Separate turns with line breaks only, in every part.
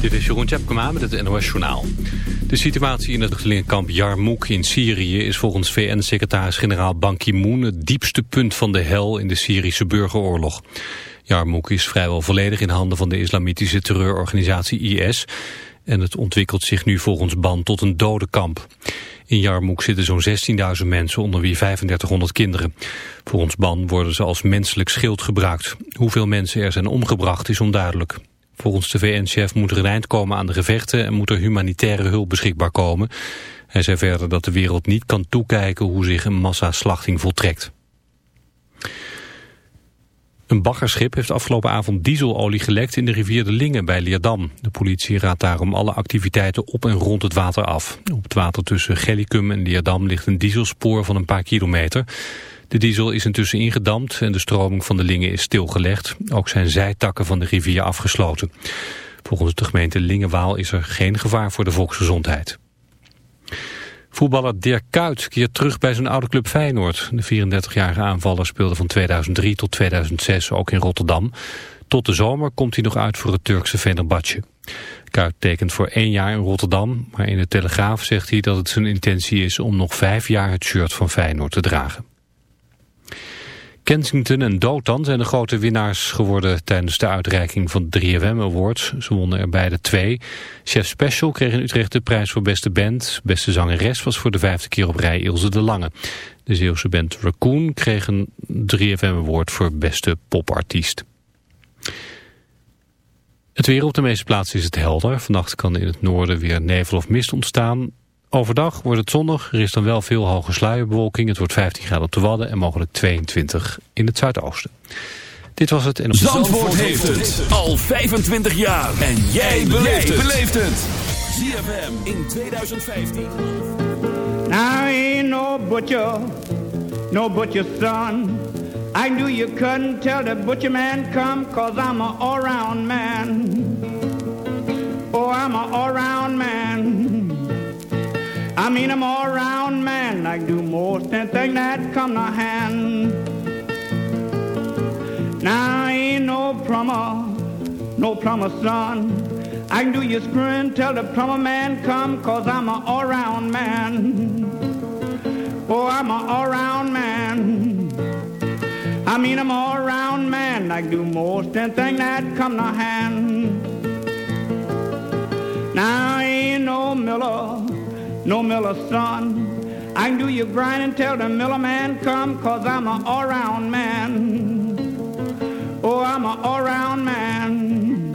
Dit is Jeroen Tjepkema met het NOS Journaal. De situatie in het vluchtelingenkamp Yarmouk in Syrië is volgens VN-secretaris-generaal Ban Ki-moon het diepste punt van de hel in de Syrische burgeroorlog. Yarmouk is vrijwel volledig in handen van de islamitische terreurorganisatie IS en het ontwikkelt zich nu volgens Ban tot een dodenkamp. In Yarmouk zitten zo'n 16.000 mensen, onder wie 3500 kinderen. Volgens Ban worden ze als menselijk schild gebruikt. Hoeveel mensen er zijn omgebracht is onduidelijk. Volgens de VN-chef moet er een eind komen aan de gevechten en moet er humanitaire hulp beschikbaar komen. Hij zei verder dat de wereld niet kan toekijken hoe zich een massaslachting voltrekt. Een baggerschip heeft afgelopen avond dieselolie gelekt in de rivier de Lingen bij Leerdam. De politie raadt daarom alle activiteiten op en rond het water af. Op het water tussen Gellicum en Leerdam ligt een dieselspoor van een paar kilometer. De diesel is intussen ingedampt en de stroming van de Lingen is stilgelegd. Ook zijn zijtakken van de rivier afgesloten. Volgens de gemeente Lingenwaal is er geen gevaar voor de volksgezondheid. Voetballer Dirk Kuyt keert terug bij zijn oude club Feyenoord. De 34-jarige aanvaller speelde van 2003 tot 2006 ook in Rotterdam. Tot de zomer komt hij nog uit voor het Turkse Fenerbahce. Kuyt tekent voor één jaar in Rotterdam, maar in de Telegraaf zegt hij dat het zijn intentie is om nog vijf jaar het shirt van Feyenoord te dragen. Kensington en Dotan zijn de grote winnaars geworden tijdens de uitreiking van 3FM Awards. Ze wonnen er beide twee. Chef Special kreeg in Utrecht de prijs voor beste band. Beste zangeres was voor de vijfde keer op rij Ilse de Lange. De Zeeuwse band Raccoon kreeg een 3FM Award voor beste popartiest. Het weer op de meeste plaatsen is het helder. Vannacht kan in het noorden weer nevel of mist ontstaan. Overdag wordt het zonnig, er is dan wel veel hoge sluierbewolking. Het wordt 15 graden op de Wadden en mogelijk 22 in het zuidoosten. Dit was het. En
op Zandvoort, heeft het al 25 jaar. En jij beleeft het. ZFM in 2015.
Now ain't no butcher, no butcher son. I knew you couldn't tell the butcher man come, cause I'm a all-round man. Oh, I'm a all-round man. I mean, I'm all round man. I can do most anything that come to hand. Now, I ain't no plumber, no plumber son. I can do your screwing till the plumber man come, cause I'm a all round man. Oh, I'm a all round man. I mean, I'm all round man. I can do most anything that come to hand. Now, I ain't no miller no miller son. I can do your grinding till the miller man come, cause I'm a all-round man. Oh, I'm a all-round man.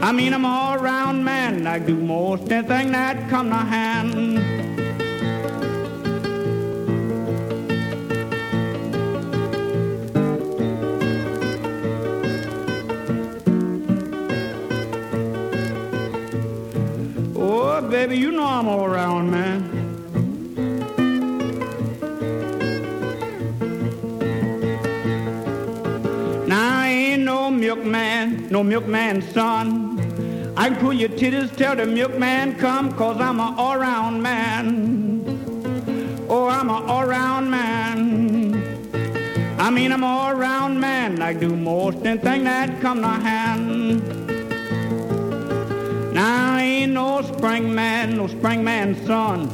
I mean, I'm a all-round man. I do most anything that come to hand. Baby, you know I'm all around, man. Now I ain't no milkman, no milkman son. I can pull your titties tell the milkman come, cause I'm a all-round man. Oh, I'm a all-round man. I mean, I'm all-round man. I do most anything that come to hand. No spring man, no spring man son.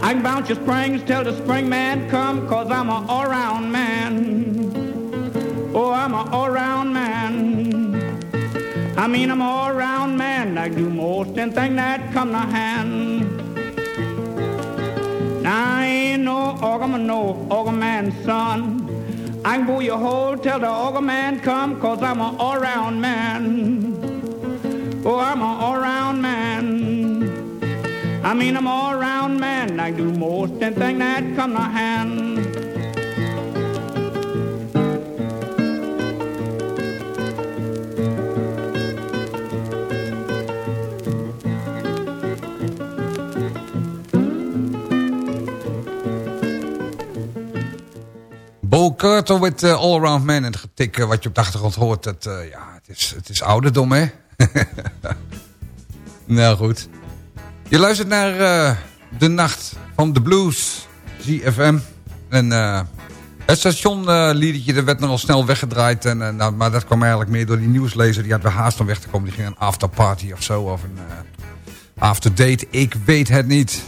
I can bounce your springs till the spring man come, cause I'm a all-round man. Oh, I'm a all-round man. I mean, I'm a all-round man. I do most anything that come to hand. Now I ain't no auger, no auger man son. I can pull your hole till the auger man come, cause I'm a all-round man. Oh, I'm an all-round man. I mean, I'm all-round man. I do most anything that come to hand.
Bo met uh, All Around Man. En het getik uh, wat je op de achtergrond hoort, dat, uh, ja, het, is, het is ouderdom, hè? nou goed. Je luistert naar uh, de nacht van de blues, ZFM. En uh,
Het stationliedetje uh, werd nogal snel weggedraaid. En, nou, maar dat kwam eigenlijk meer door die nieuwslezer. Die had weer haast om weg te komen. Die ging een afterparty of zo. Of een afterdate. Ik weet het niet.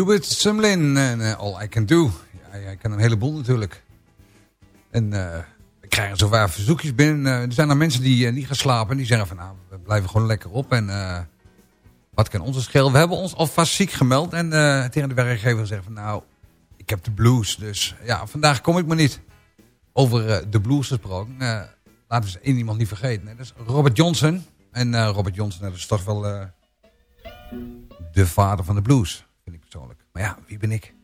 Hubert Sumlin en uh, All I Can Do. Ja, hij kan een heleboel natuurlijk. En uh, we krijgen zowaar verzoekjes binnen. Uh, er zijn er mensen die niet gaan slapen. Die zeggen van nou, we blijven gewoon lekker op. En wat kan ons schelen? We hebben ons alvast ziek gemeld. En tegen de werkgever zeggen van nou, ik heb de blues. Dus ja, vandaag kom ik maar niet. Over de blues gesproken. laten we één iemand niet vergeten. Dat is Robert Johnson. En Robert Johnson, dat is toch wel de vader van de blues. Maar ja, wie ben ik?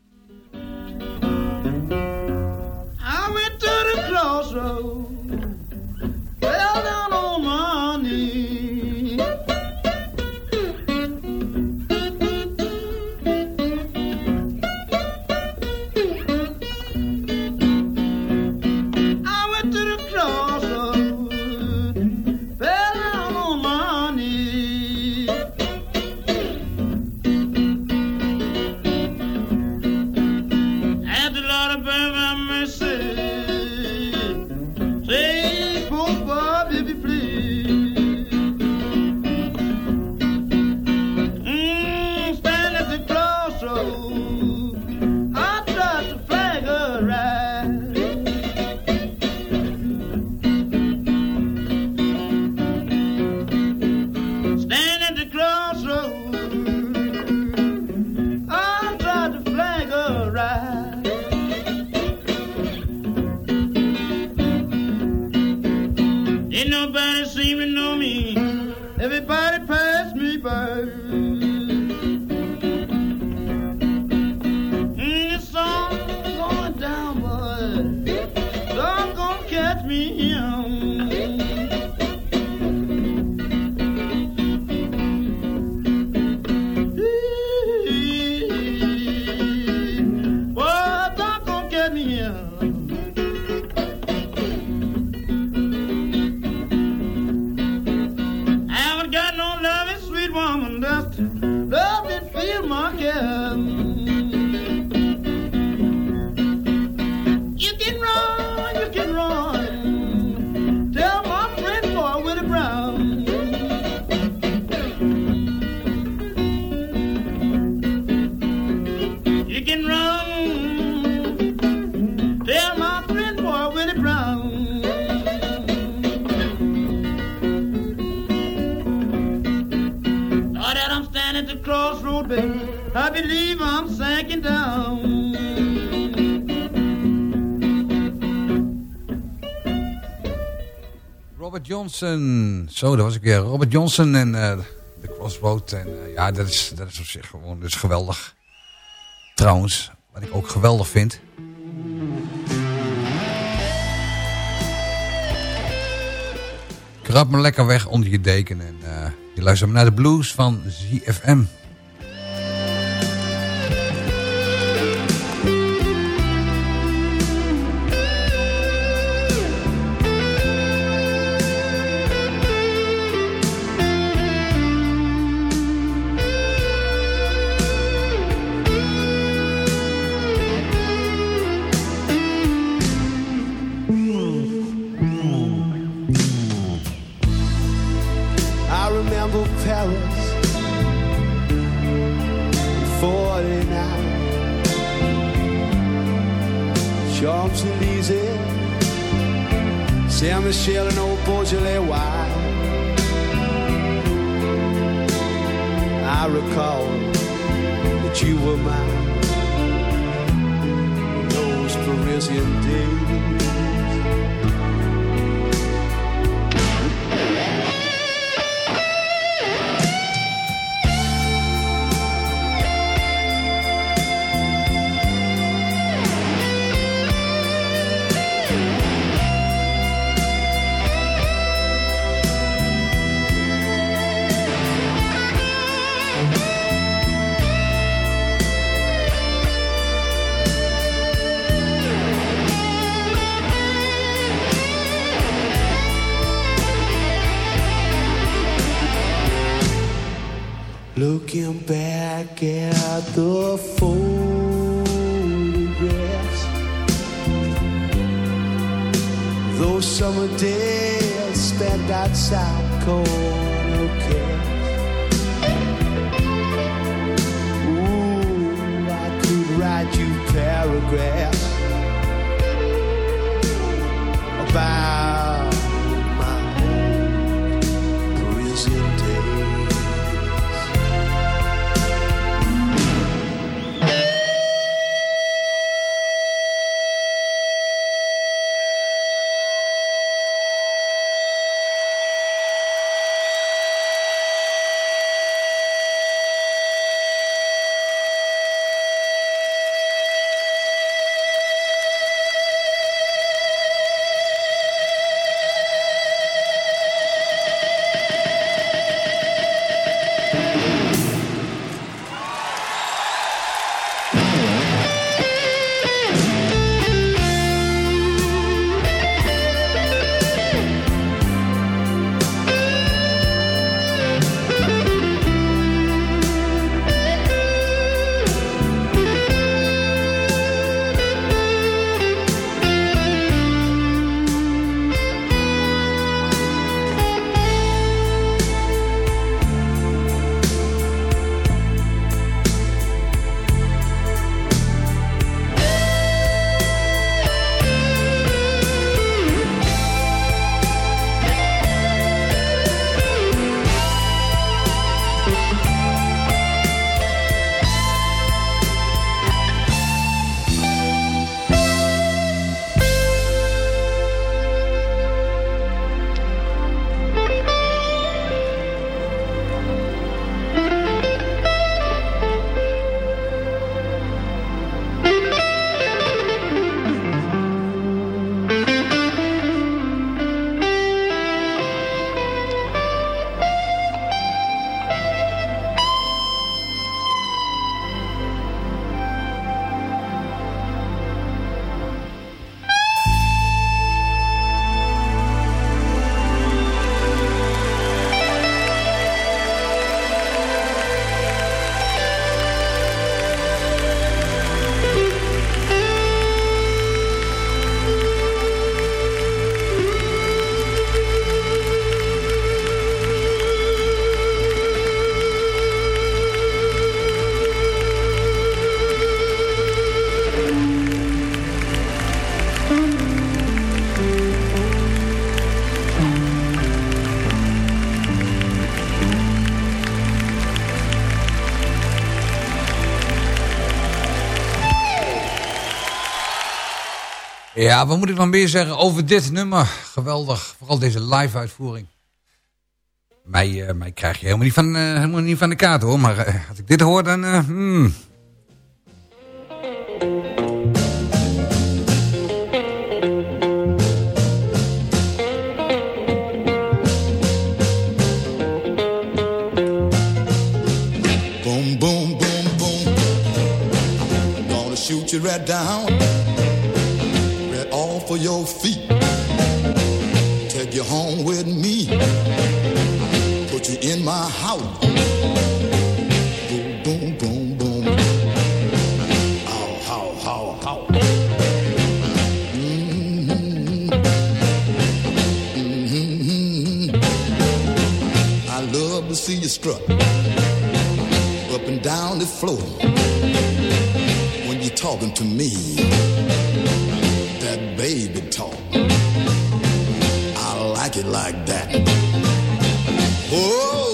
Feel my again.
Johnson. Zo, dat was ik weer. Robert Johnson en uh, The Crossroad. En uh, ja, dat is, dat is op zich gewoon dus geweldig. Trouwens, wat ik ook geweldig vind. Krab me lekker weg onder je deken. En uh, je luistert naar de blues van ZFM.
Looking back
Ja, wat moet ik nog meer zeggen over dit nummer? Geweldig, vooral deze live uitvoering. Mij, uh, mij krijg je helemaal niet van, uh, helemaal niet van de kaart hoor, maar uh, als ik dit hoor dan... Hmm.
Boom, boom, boom, boom. Gonna shoot you right down. Off of your feet. Take you home with me. Put you in my house. Boom, boom, boom, boom. How, how, how, how. Mm-hmm. Mm-hmm. I love to see you strut up and down the floor when you're talking to me. That baby talk. I like it like that. Oh,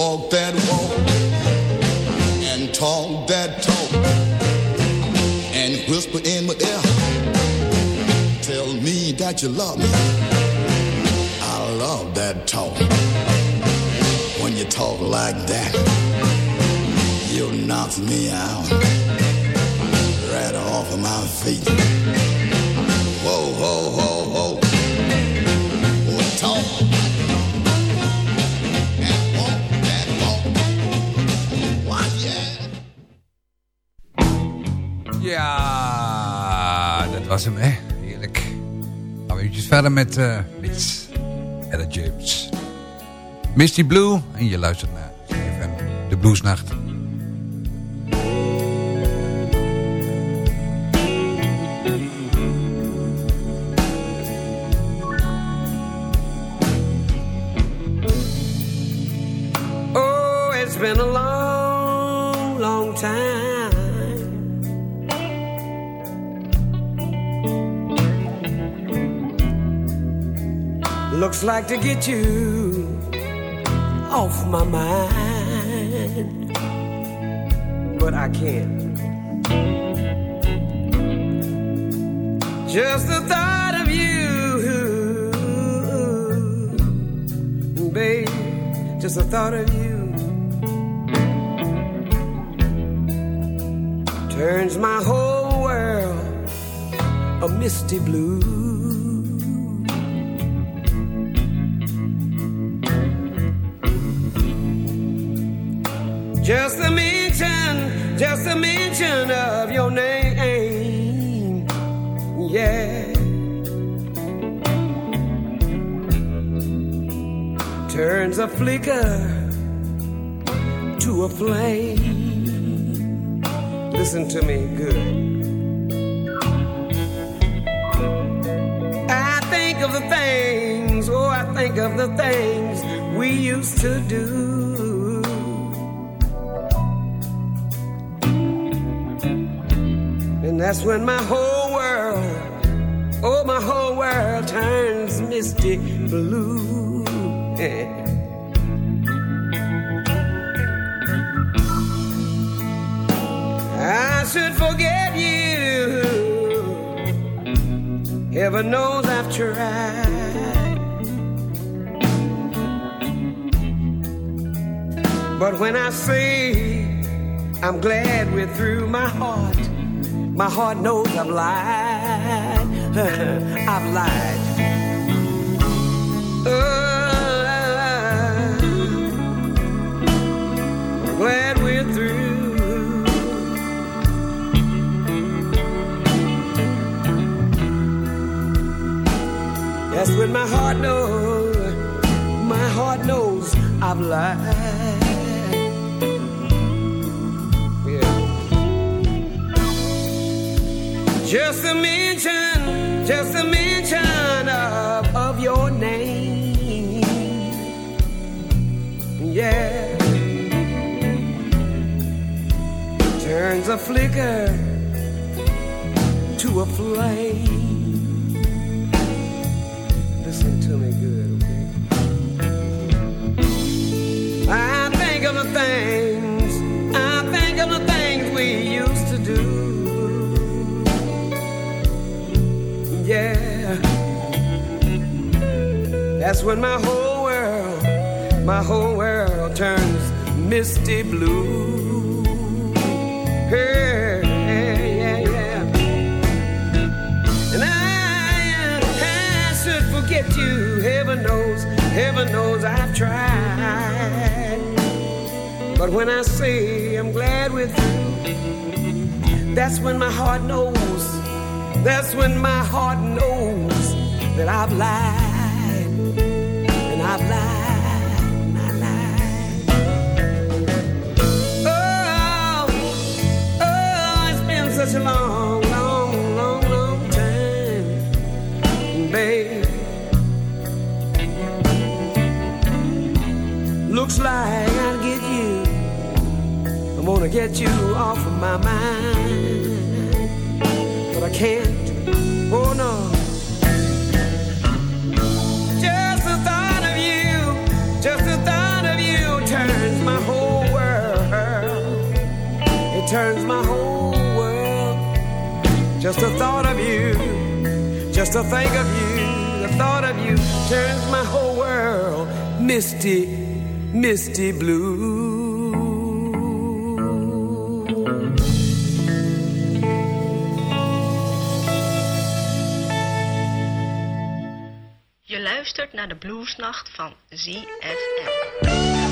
walk that walk and talk that talk and whisper in my ear? Tell me that you love me. I love that talk. When you talk like that, you knock me out right off of my feet.
Heerlijk. Gaan we eventjes verder met uh, Ella James. Misty Blue. En je luistert naar CFM, de Bluesnacht.
Looks like to get you off my mind, but I can't. Just the thought of you, babe, just the thought of you turns my whole world a misty blue. Just the mention of your name, yeah. Turns a flicker to a flame. Listen to me good. I think of the things, oh, I think of the things we used to do. That's when my whole world, oh, my whole world turns misty blue. I should forget you. Heaven knows I've tried. But when I say I'm glad we're through, my heart, my heart knows I've lied. I've lied. Oh, I'm glad we're through. That's when my heart knows. My heart knows I've lied. Just a mention, just a mention of, of your name. Yeah. Turns a flicker to a flame. Listen to me good, That's when my whole world, my whole world turns misty blue. Hey, yeah, yeah. And I, should forget you. Heaven knows, heaven knows I've tried. But when I say I'm glad with you, that's when my heart knows. That's when my heart knows that I've lied. Get you off of my mind, turns my whole world. Just the thought of you, just to think of you, the thought of you turns my whole world misty, misty blue.
Je luistert naar de bluesnacht van ZFM.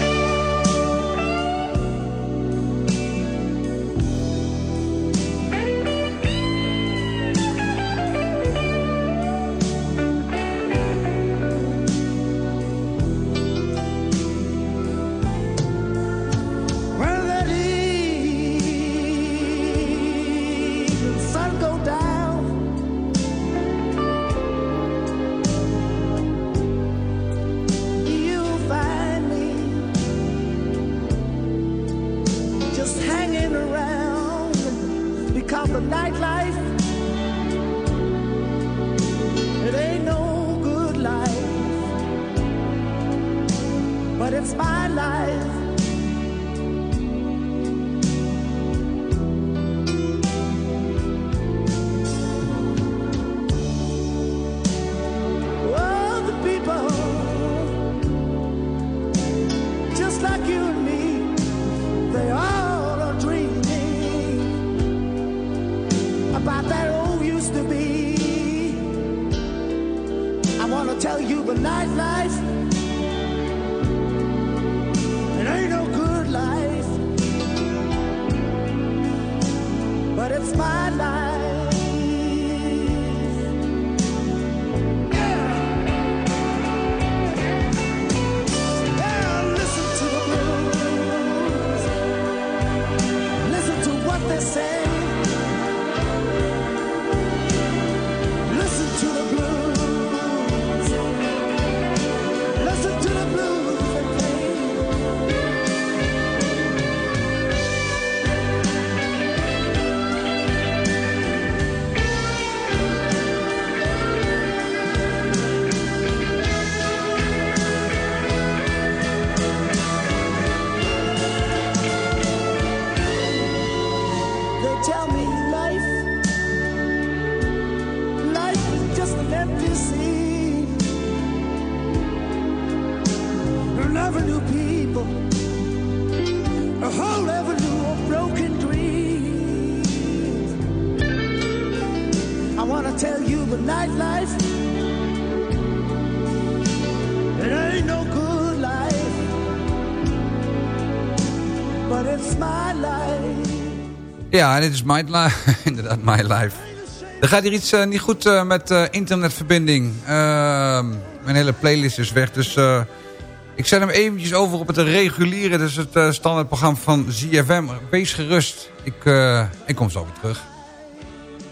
Ja, dit is My Life. Inderdaad, My Life. Er gaat hier iets eh, niet goed eh, met eh, internetverbinding. Ehm, mijn hele playlist is weg, dus...
Ik zet hem eventjes over op het reguliere, dus het standaardprogramma van ZFM. Wees gerust, ik, ik kom zo weer terug.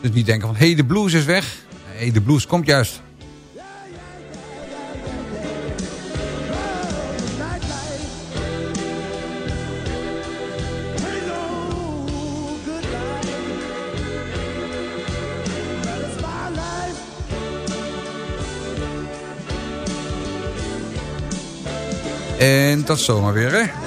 Dus niet denken van, hey, de blues is weg. Nee, de blues komt juist. Tot zomaar weer, hè?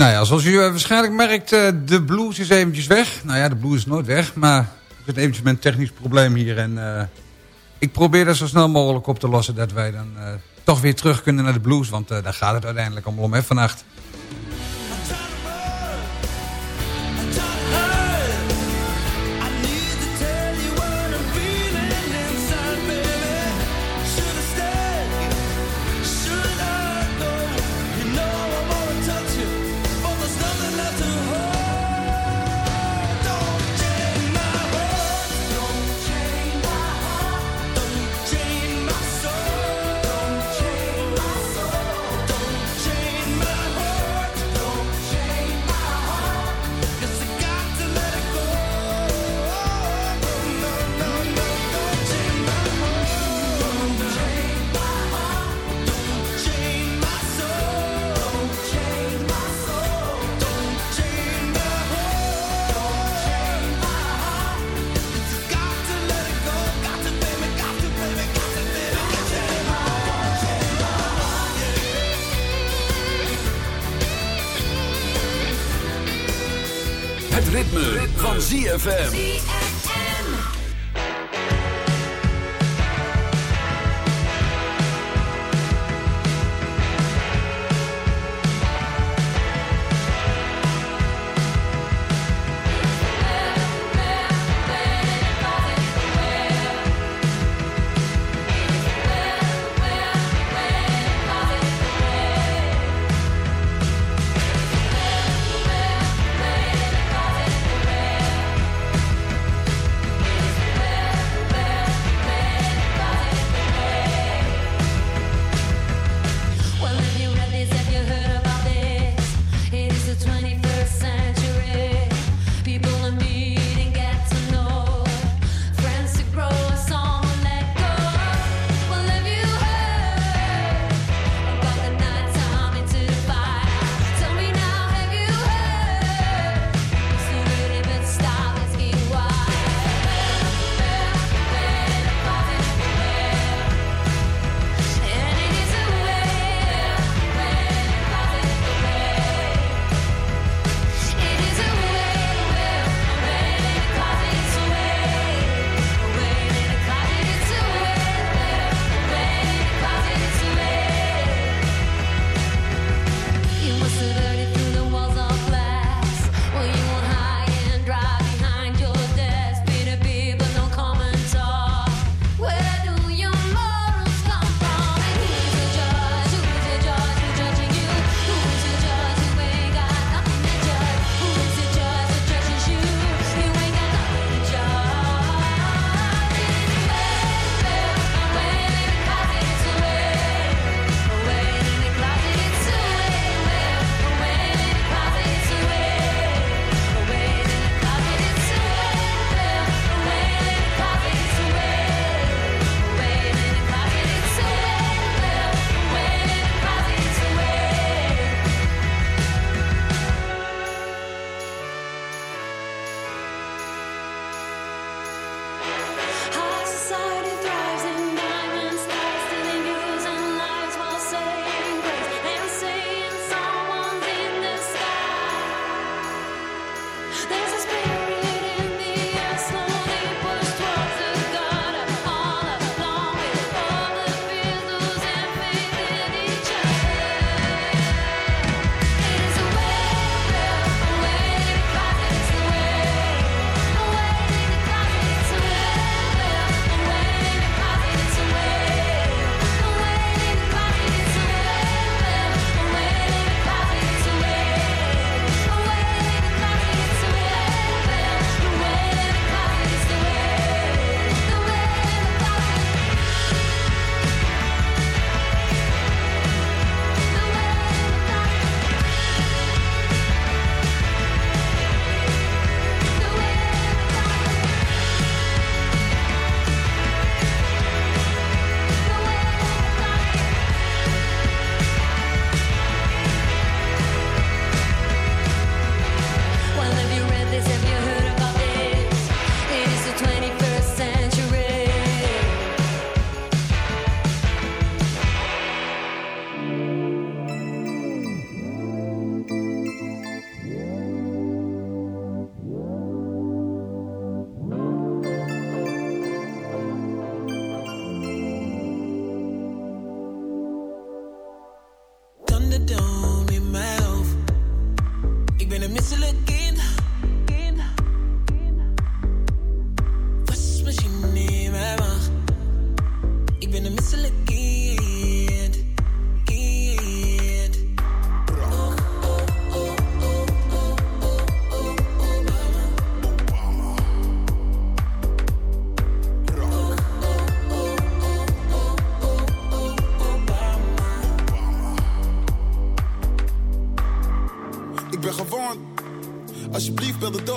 Nou ja, zoals u waarschijnlijk merkt, uh, de blues is eventjes weg. Nou ja, de blues is nooit weg, maar ik zit eventjes met een technisch probleem hier. En uh, ik probeer dat zo snel mogelijk op te lossen dat wij dan toch weer terug kunnen naar de blues. Want daar gaat het uiteindelijk allemaal om, hè, vannacht.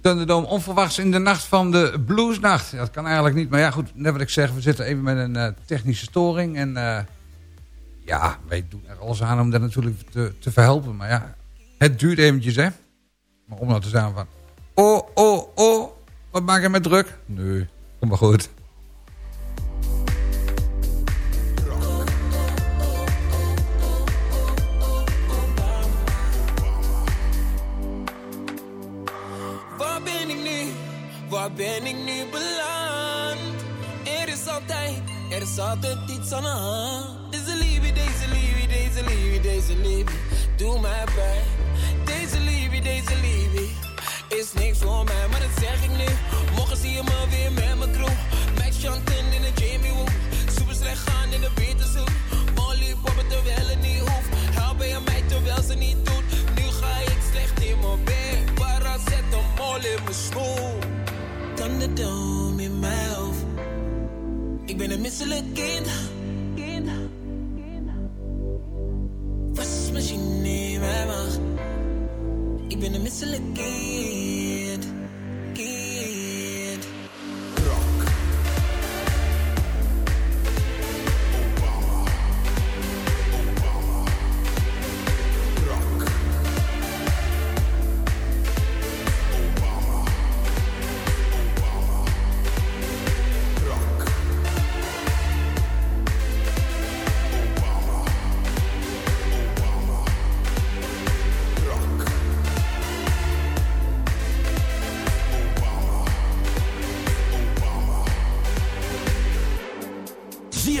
Thunderdome
onverwachts in de nacht van de bluesnacht. Dat kan eigenlijk niet, maar ja goed, net wat ik zeg, we zitten even met een eh, technische storing. En eh, ja, wij doen er alles aan om dat natuurlijk te, te verhelpen. Maar ja, het duurt eventjes hè. Maar om nou te zeggen van, oh, oh, oh, wat maak je met druk? Nee, kom maar goed.
Ben ik nu beland? Er is altijd, er is altijd iets aan de hand. Deze liefde, deze liefde, deze liefde, deze liefde, doe mij pijn. Deze liefde, deze liefde, is niks voor mij, maar dat zeg ik nu. Morgen zie je me weer met mijn crew. Max Chanten in de Jamie Woo. Super slecht gaan in de Beterzoek. Molly poppen terwijl het niet hoeft. Helpen je mij terwijl ze niet doet. Nu ga ik slecht in mijn bed. Paracetamol in mijn schoen. Thunderdome in mijn hoofd. Ik ben een misselijk kind. kind. Wasmachine in mijn maag. Ik ben een misselijk. Kind.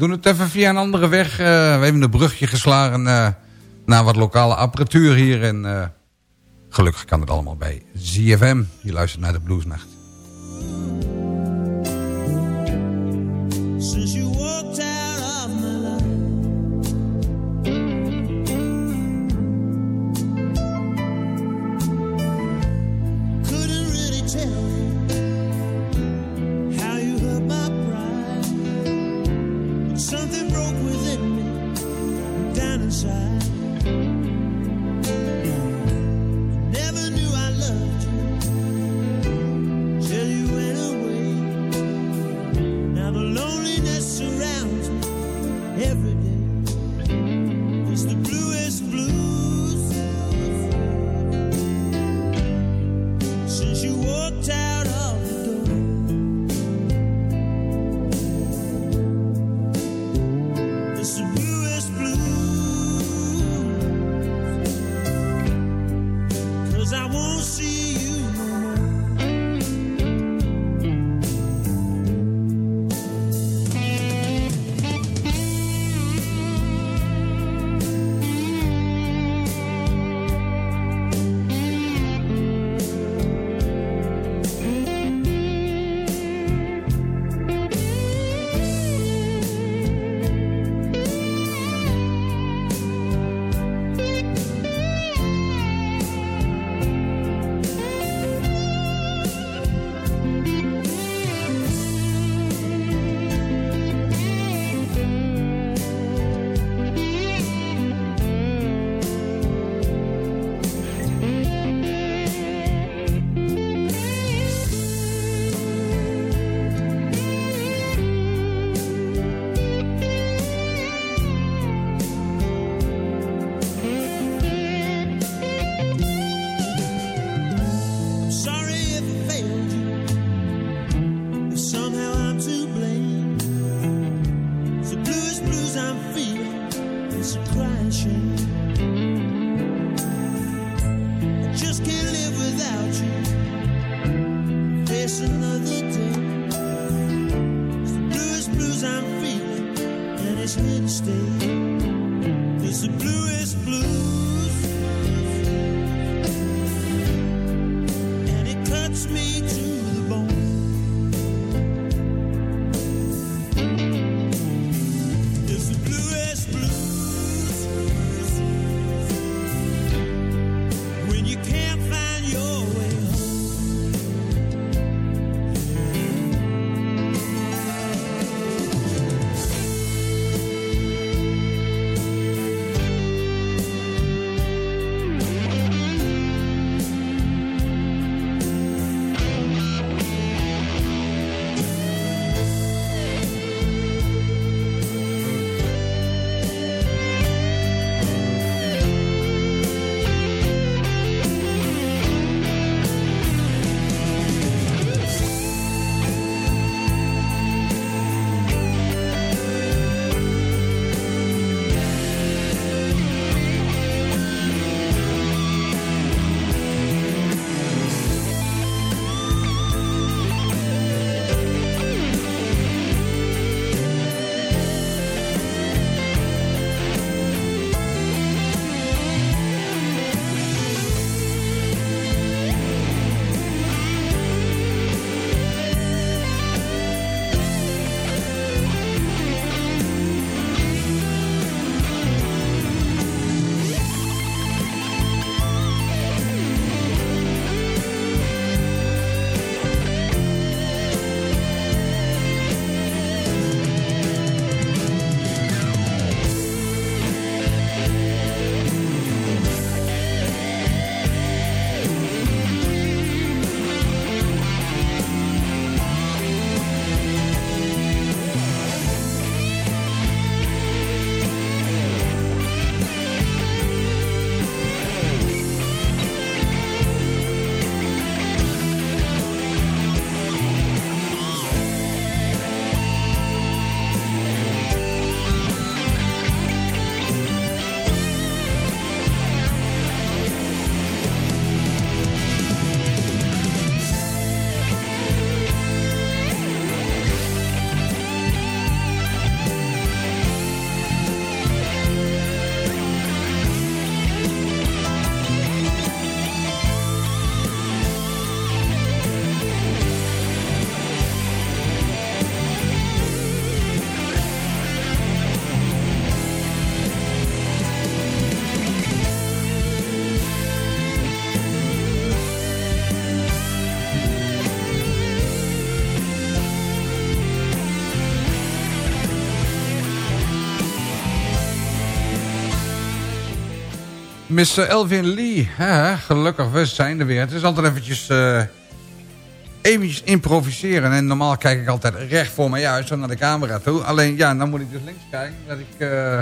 Doen het even via een andere weg. Eh, we hebben een brugje geslagen eh, naar wat lokale apparatuur hier. En eh, gelukkig kan het allemaal bij ZFM. Je luistert naar de Bluesnacht. Miss Elvin Lee. Gelukkig, we zijn er weer. Het is altijd eventjes, eh eventjes improviseren. En normaal kijk ik altijd recht voor mij uit, zo naar de camera toe. Alleen, ja, dan moet ik dus links kijken. Dat ik eh,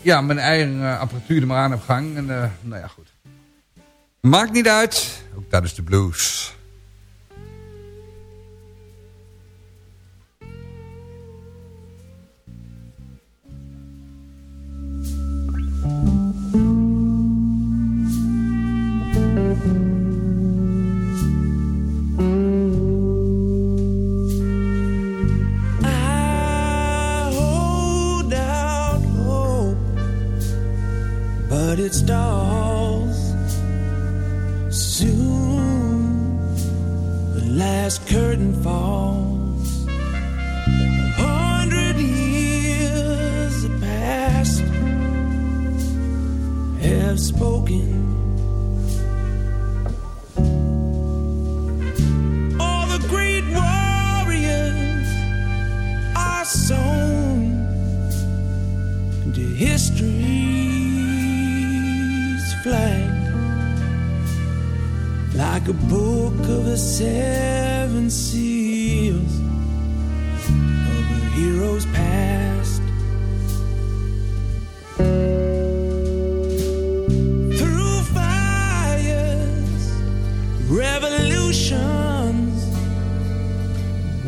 ja, mijn eigen eh, apparatuur er maar aan heb gang. En, nou ja, goed. Maakt niet uit. Ook dat is de blues.
But it stalls. Soon the last curtain falls. A hundred years have passed, have spoken. All the great warriors are sown into history's flag like a book of the seven seals of a hero's past. Through fires, revolutions,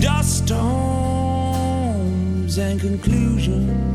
dust storms, and conclusions.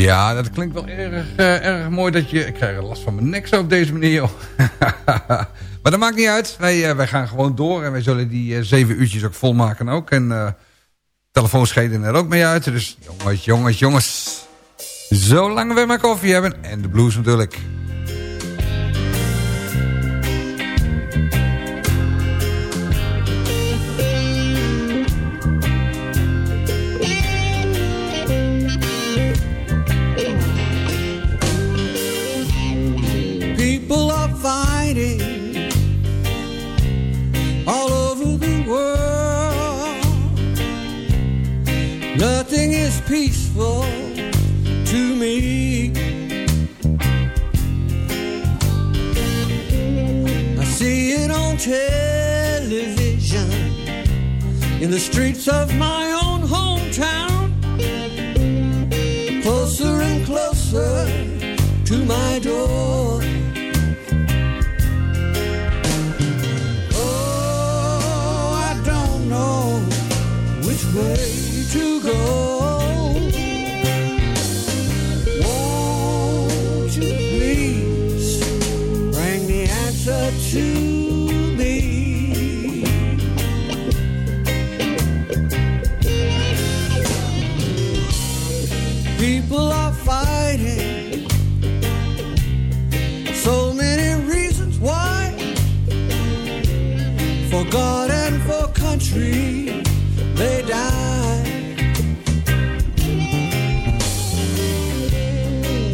Ja, dat klinkt wel erg, eh, erg mooi dat je... Ik krijg last van mijn nek zo op deze manier, maar dat maakt niet uit. Wij, eh, wij gaan gewoon door en wij zullen die eh, zeven uurtjes ook volmaken ook. En telefoon schelen er ook mee uit. Dus jongens, jongens, jongens. Zolang we maar koffie hebben. En de blues natuurlijk.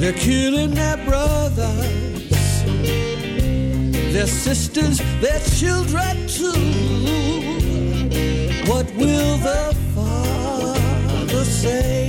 They're killing their brothers, their sisters, their children too. What will the father say?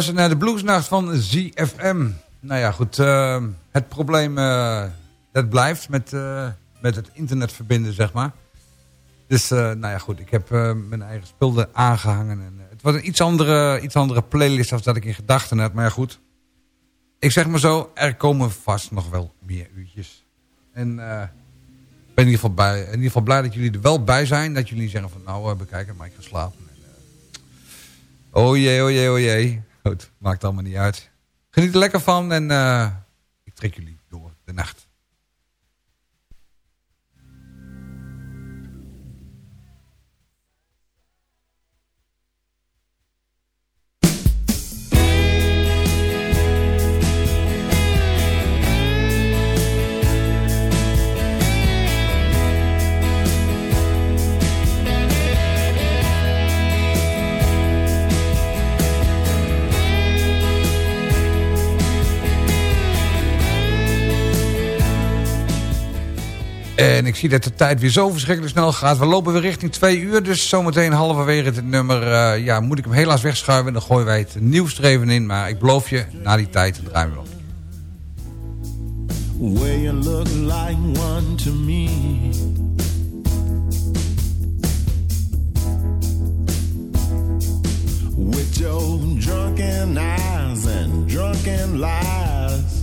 Luistert naar de Bluesnacht van ZFM. Nou ja, goed. eh, het probleem eh, dat blijft met, eh, met het internet verbinden, zeg maar. Dus, nou ja, goed. Ik heb mijn eigen spullen aangehangen. En, het was een iets andere, iets andere playlist dan dat ik in gedachten had. Maar ja, goed. Ik zeg maar zo, er komen vast nog wel meer uurtjes. En ik ben in ieder, geval in ieder geval blij dat jullie er wel bij zijn. Dat jullie zeggen van, nou, bekijk het maar, ik ga slapen. En, oh jee, oh jee, oh jee. Goed, maakt allemaal niet uit. Geniet er lekker van en eh, ik trek jullie door de nacht. En ik zie dat de tijd weer zo verschrikkelijk snel gaat. We lopen weer richting twee uur. Dus zometeen halverwege het nummer eh, ja, moet ik hem helaas wegschuiven. Dan gooien wij het nieuws even in. Maar ik beloof je, na die tijd draaien we op.
Well, you look like one to me. With your drunken eyes and drunken lies.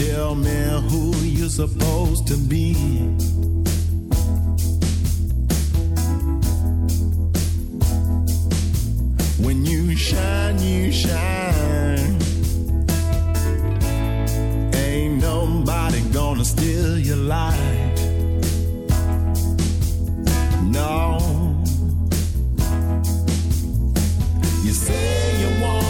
Tell me who you're supposed to be. When you shine, you shine. Ain't nobody gonna steal your light. No.
You say you want.